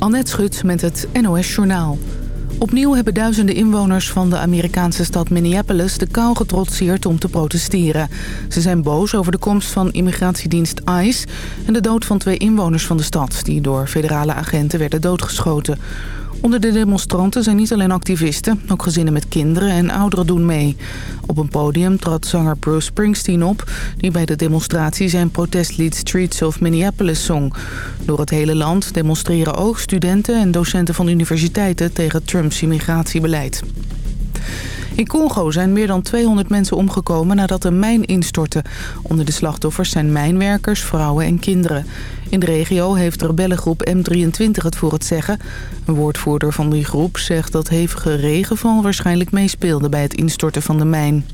Annette Schut met het NOS Journaal. Opnieuw hebben duizenden inwoners van de Amerikaanse stad Minneapolis de kou getrotseerd om te protesteren. Ze zijn boos over de komst van immigratiedienst ICE en de dood van twee inwoners van de stad... die door federale agenten werden doodgeschoten. Onder de demonstranten zijn niet alleen activisten, ook gezinnen met kinderen en ouderen doen mee. Op een podium trad zanger Bruce Springsteen op, die bij de demonstratie zijn protestlied Streets of Minneapolis zong. Door het hele land demonstreren ook studenten en docenten van universiteiten tegen Trumps immigratiebeleid. In Congo zijn meer dan 200 mensen omgekomen nadat een mijn instortte. Onder de slachtoffers zijn mijnwerkers, vrouwen en kinderen. In de regio heeft rebellengroep M23 het voor het zeggen. Een woordvoerder van die groep zegt dat hevige regenval waarschijnlijk meespeelde bij het instorten van de mijn.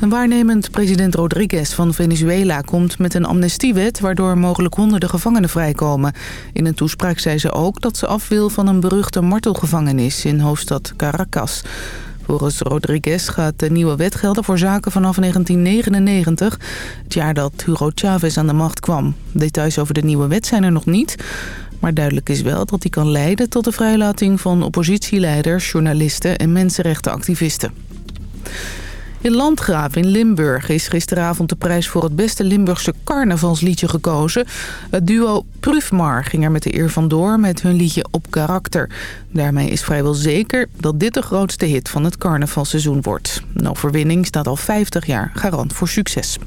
Een waarnemend president Rodriguez van Venezuela komt met een amnestiewet... waardoor mogelijk honderden gevangenen vrijkomen. In een toespraak zei ze ook dat ze af wil van een beruchte martelgevangenis in hoofdstad Caracas. Volgens Rodriguez gaat de nieuwe wet gelden voor zaken vanaf 1999, het jaar dat Hugo Chavez aan de macht kwam. Details over de nieuwe wet zijn er nog niet, maar duidelijk is wel dat die kan leiden tot de vrijlating van oppositieleiders, journalisten en mensenrechtenactivisten. In Landgraaf in Limburg is gisteravond de prijs voor het beste Limburgse carnavalsliedje gekozen. Het duo Prufmar ging er met de eer vandoor met hun liedje Op Karakter. Daarmee is vrijwel zeker dat dit de grootste hit van het carnavalseizoen wordt. Een overwinning staat al 50 jaar garant voor succes.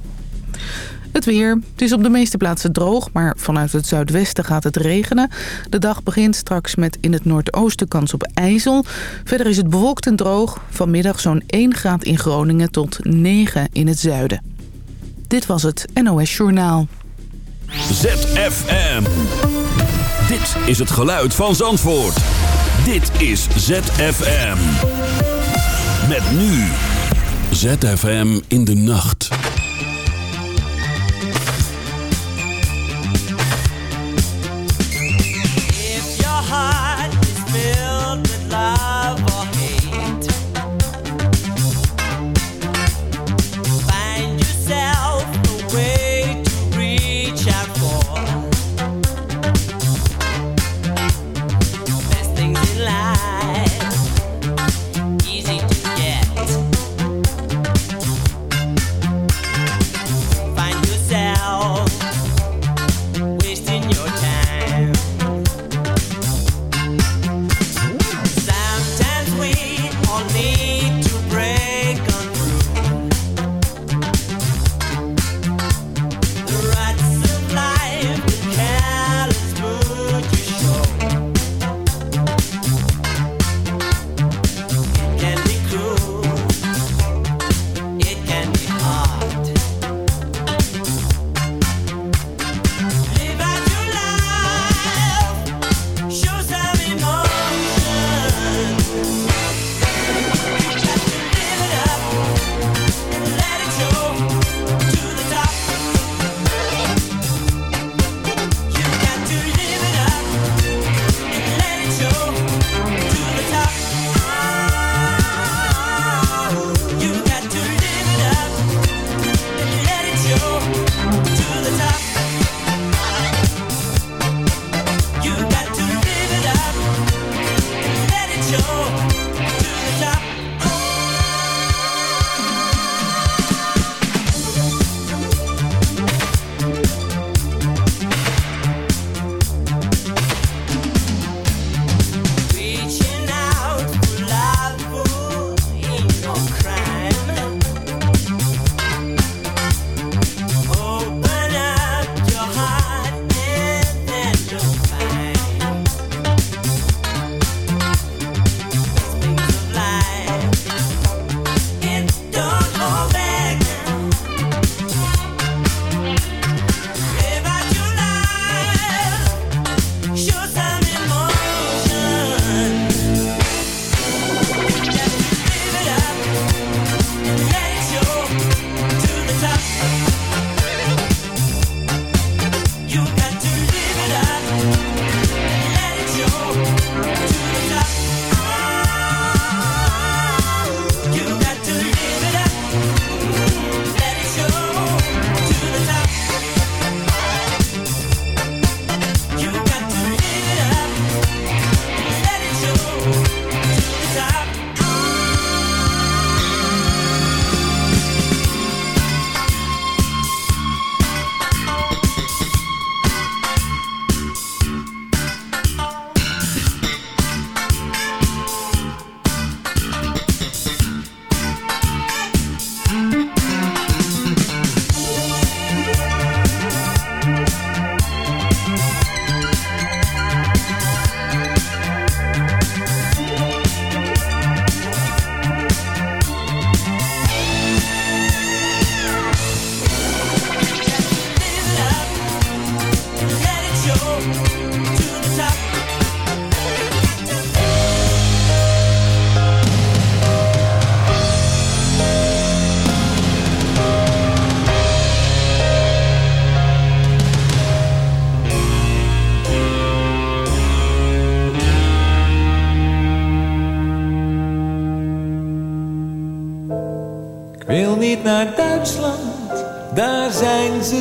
Het weer. Het is op de meeste plaatsen droog, maar vanuit het zuidwesten gaat het regenen. De dag begint straks met in het noordoosten kans op ijzel. Verder is het bewolkt en droog. Vanmiddag zo'n 1 graad in Groningen tot 9 in het zuiden. Dit was het NOS Journaal. ZFM. Dit is het geluid van Zandvoort. Dit is ZFM. Met nu. ZFM in de nacht.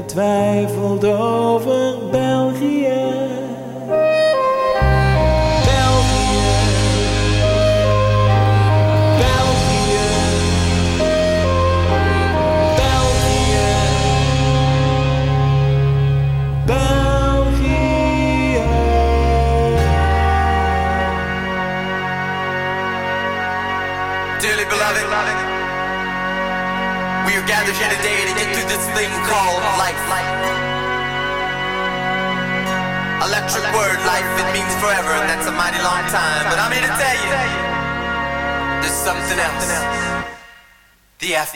getwijfeld over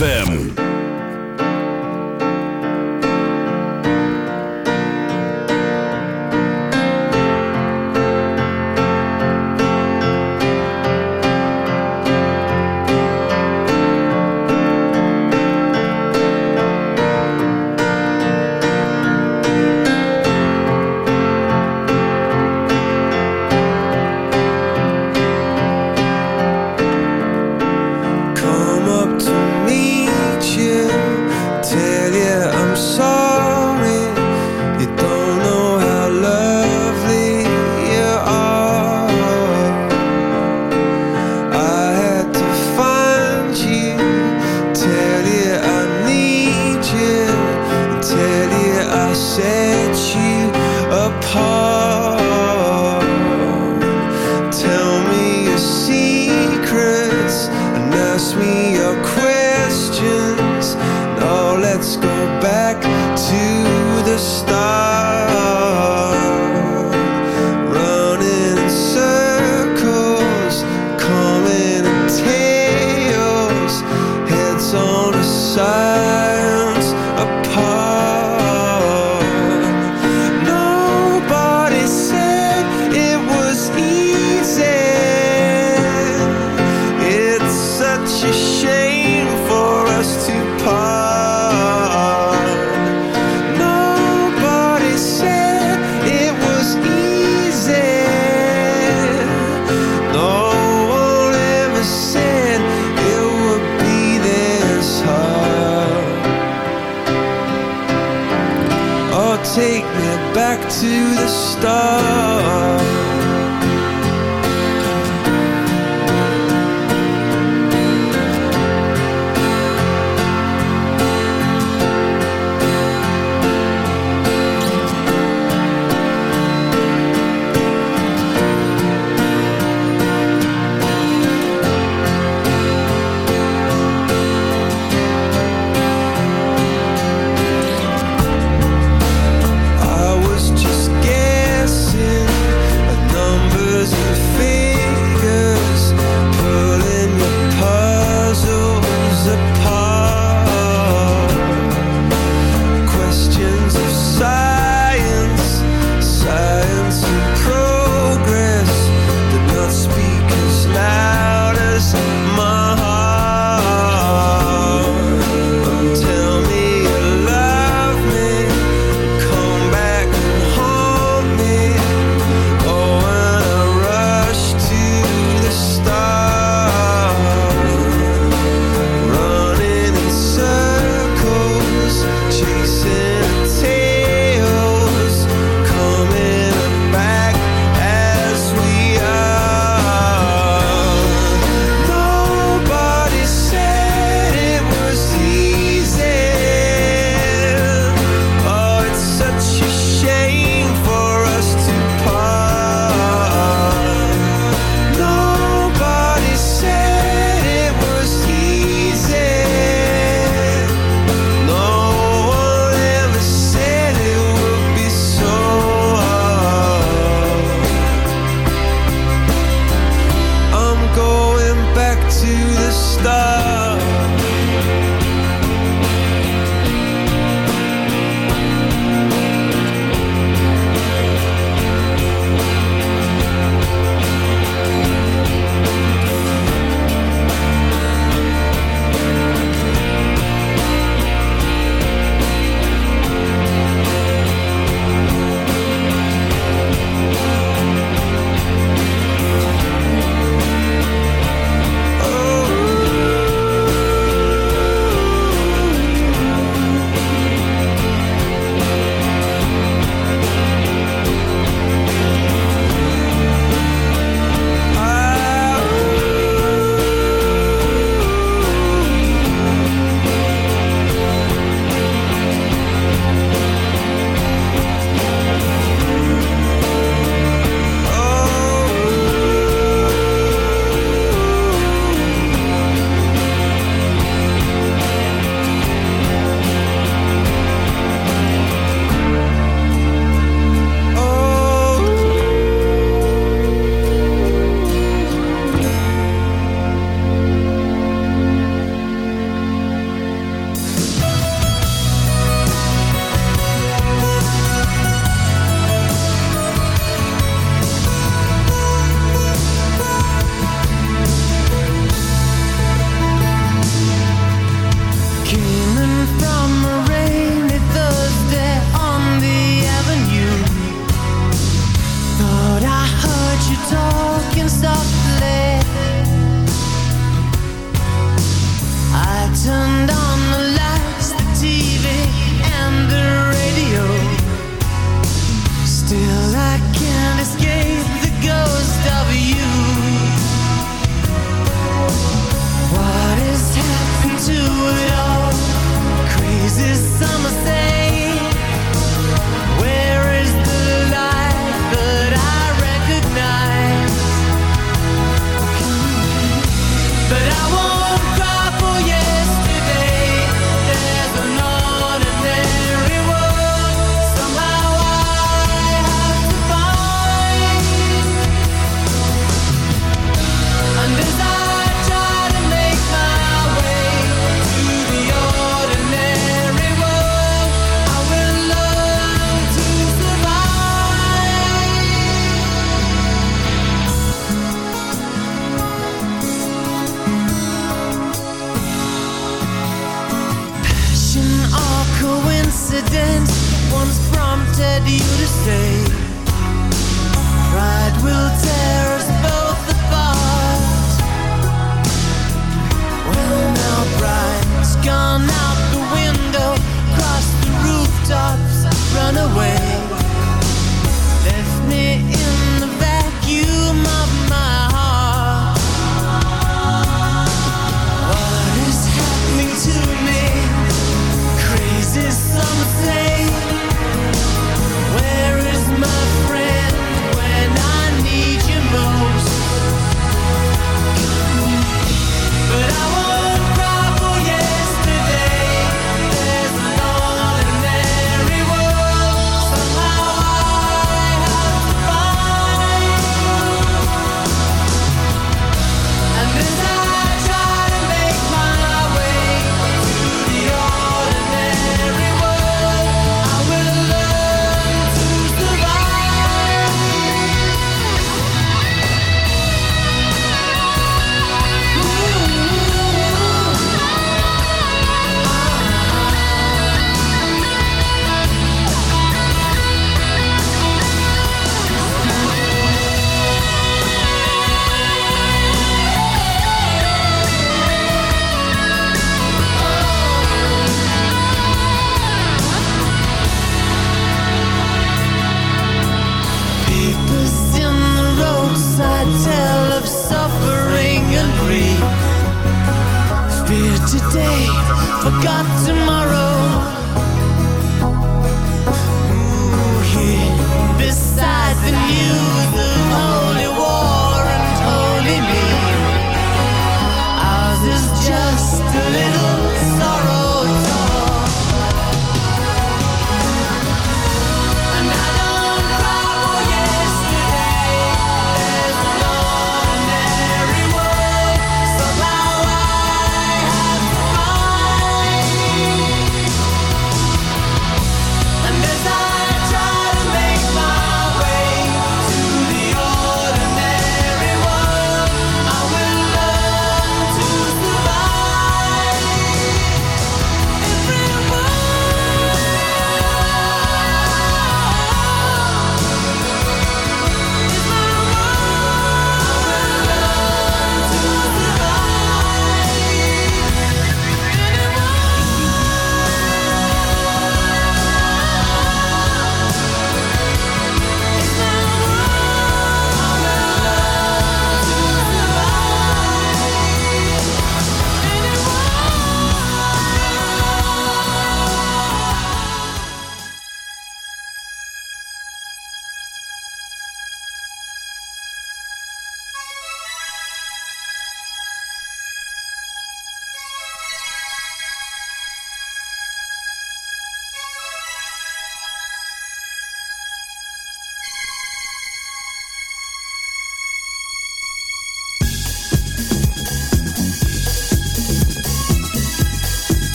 ZFM.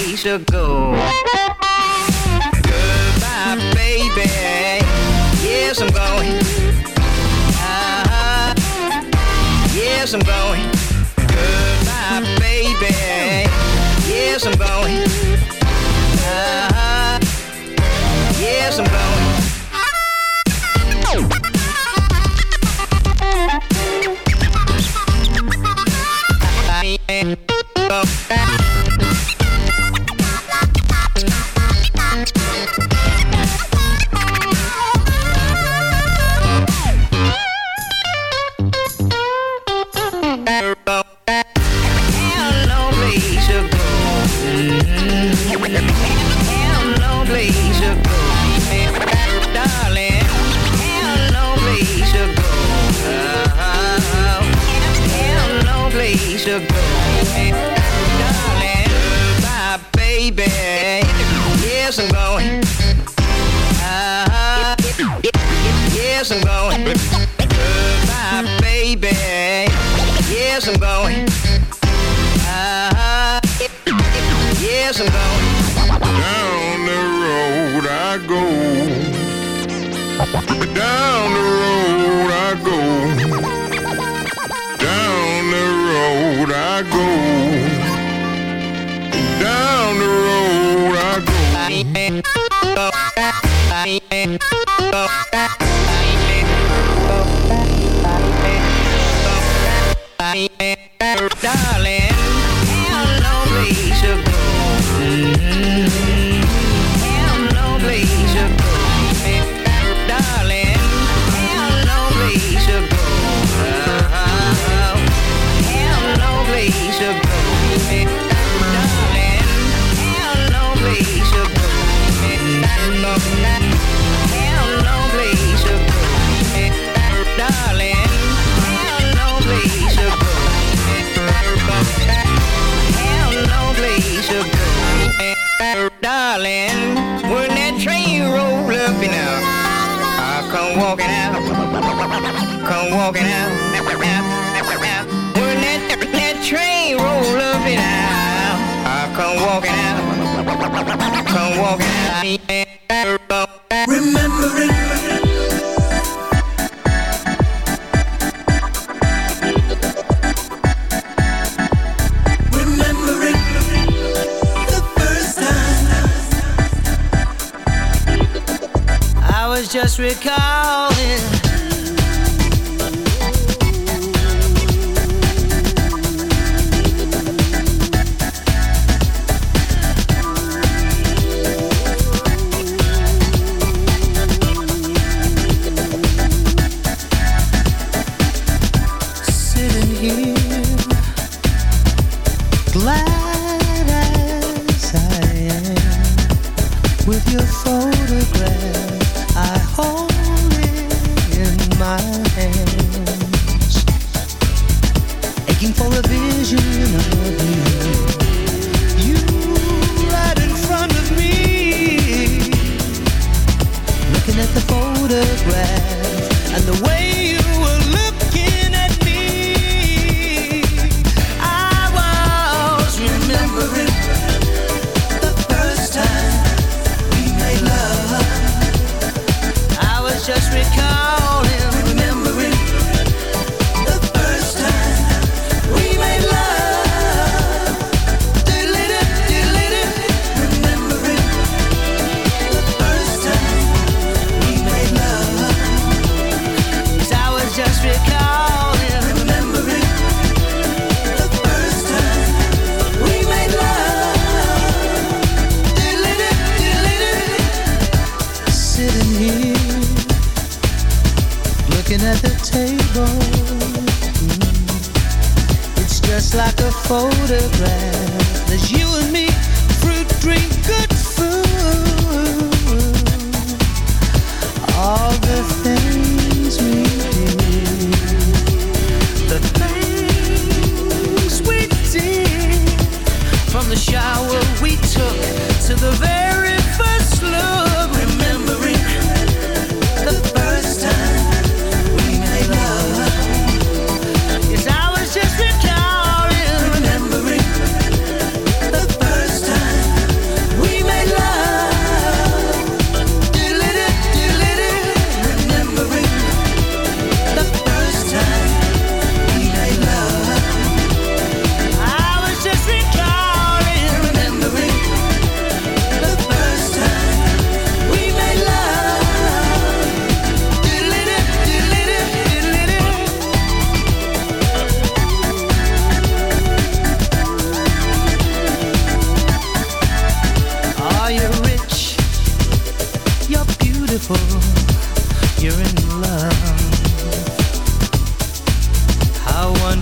place to go. Goodbye, baby. Yes, I'm going. Uh-huh. Yes, I'm going. Goodbye, baby. Yes, I'm going. Uh-huh. Yes, I'm going.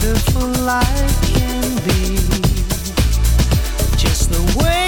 Wonderful life can be. Just the way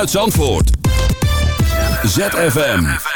vanuit Zandvoort. ZFM.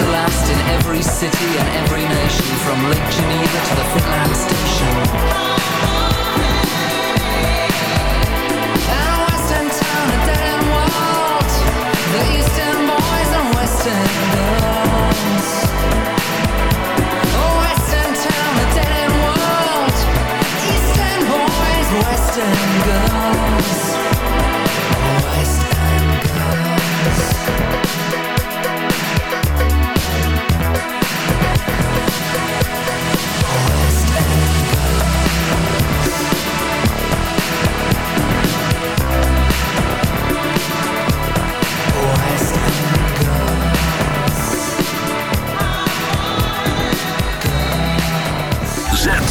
to last in every city and every nation From Lake Geneva to the Finland station. And western town, a dead end world The eastern boys and western girls A Western town, a dead end world Eastern boys, western girls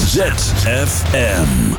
ZFM.